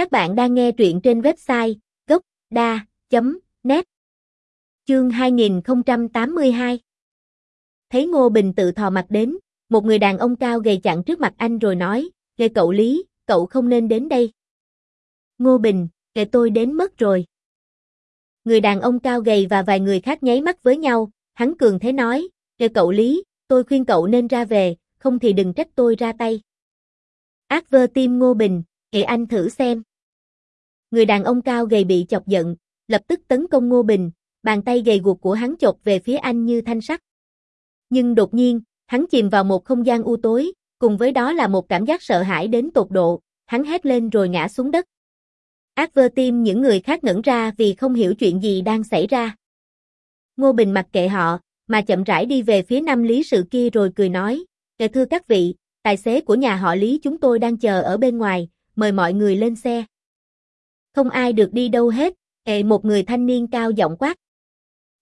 Các bạn đang nghe truyện trên website gocda.net Chương 2082 Thấy Ngô Bình tự thò mặt đến, một người đàn ông cao gầy chặn trước mặt anh rồi nói, Ghê cậu Lý, cậu không nên đến đây. Ngô Bình, kệ tôi đến mất rồi. Người đàn ông cao gầy và vài người khác nháy mắt với nhau, hắn cường thế nói, Ghê cậu Lý, tôi khuyên cậu nên ra về, không thì đừng trách tôi ra tay. Ác vơ tim Ngô Bình, để anh thử xem. Người đàn ông cao gầy bị chọc giận, lập tức tấn công Ngô Bình, bàn tay gầy guộc của hắn chộp về phía anh như thanh sắt. Nhưng đột nhiên, hắn chìm vào một không gian u tối, cùng với đó là một cảm giác sợ hãi đến tột độ, hắn hét lên rồi ngã xuống đất. Ác vơ tim những người khác ngẩn ra vì không hiểu chuyện gì đang xảy ra. Ngô Bình mặc kệ họ, mà chậm rãi đi về phía năm lý sự kia rồi cười nói, Kể thưa các vị, tài xế của nhà họ Lý chúng tôi đang chờ ở bên ngoài, mời mọi người lên xe. Không ai được đi đâu hết, ệ một người thanh niên cao giọng quát.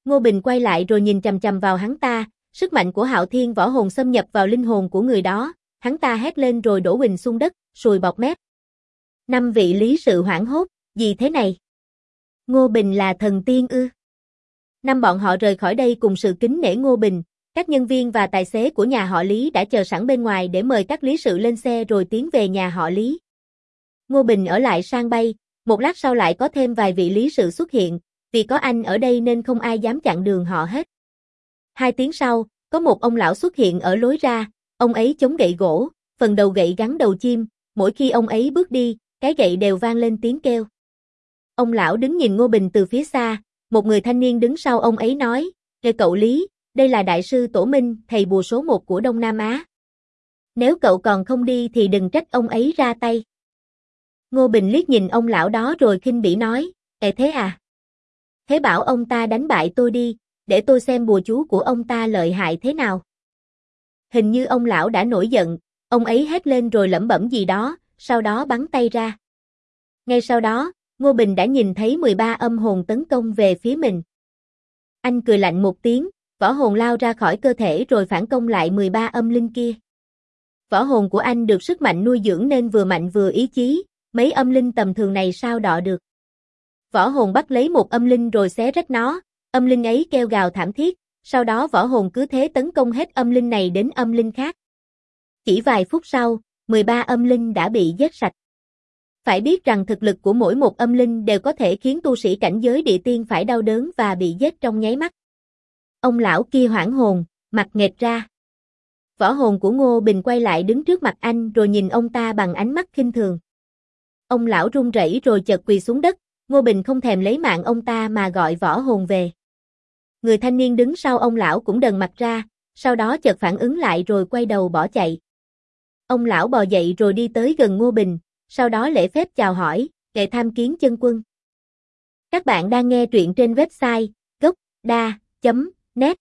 Ngô Bình quay lại rồi nhìn chầm chầm vào hắn ta, sức mạnh của hạo thiên võ hồn xâm nhập vào linh hồn của người đó, hắn ta hét lên rồi đổ quỳnh xuống đất, sùi bọt mép. Năm vị lý sự hoảng hốt, gì thế này? Ngô Bình là thần tiên ư? Năm bọn họ rời khỏi đây cùng sự kính nể Ngô Bình, các nhân viên và tài xế của nhà họ Lý đã chờ sẵn bên ngoài để mời các lý sự lên xe rồi tiến về nhà họ Lý. Ngô Bình ở lại sang bay, một lát sau lại có thêm vài vị lý sự xuất hiện, vì có anh ở đây nên không ai dám chặn đường họ hết. Hai tiếng sau, có một ông lão xuất hiện ở lối ra, ông ấy chống gậy gỗ, phần đầu gậy gắn đầu chim, mỗi khi ông ấy bước đi, cái gậy đều vang lên tiếng kêu. Ông lão đứng nhìn Ngô Bình từ phía xa, một người thanh niên đứng sau ông ấy nói, Ê cậu Lý, đây là đại sư Tổ Minh, thầy bùa số một của Đông Nam Á. Nếu cậu còn không đi thì đừng trách ông ấy ra tay. Ngô Bình liếc nhìn ông lão đó rồi khinh bỉ nói, Ê thế à? Thế bảo ông ta đánh bại tôi đi, để tôi xem bùa chú của ông ta lợi hại thế nào. Hình như ông lão đã nổi giận, ông ấy hét lên rồi lẩm bẩm gì đó, sau đó bắn tay ra. Ngay sau đó, Ngô Bình đã nhìn thấy 13 âm hồn tấn công về phía mình. Anh cười lạnh một tiếng, võ hồn lao ra khỏi cơ thể rồi phản công lại 13 âm linh kia. Võ hồn của anh được sức mạnh nuôi dưỡng nên vừa mạnh vừa ý chí, mấy âm linh tầm thường này sao đọ được. Võ hồn bắt lấy một âm linh rồi xé rách nó, âm linh ấy kêu gào thảm thiết, sau đó võ hồn cứ thế tấn công hết âm linh này đến âm linh khác. Chỉ vài phút sau, 13 âm linh đã bị giết sạch. Phải biết rằng thực lực của mỗi một âm linh đều có thể khiến tu sĩ cảnh giới địa tiên phải đau đớn và bị giết trong nháy mắt. Ông lão kia hoảng hồn, mặt nghệt ra. Võ hồn của Ngô Bình quay lại đứng trước mặt anh rồi nhìn ông ta bằng ánh mắt khinh thường. Ông lão run rẩy rồi chợt quỳ xuống đất, Ngô Bình không thèm lấy mạng ông ta mà gọi võ hồn về. Người thanh niên đứng sau ông lão cũng đần mặt ra, sau đó chợt phản ứng lại rồi quay đầu bỏ chạy. Ông lão bò dậy rồi đi tới gần Ngô Bình, sau đó lễ phép chào hỏi, kệ tham kiến chân quân. Các bạn đang nghe truyện trên website gocda.net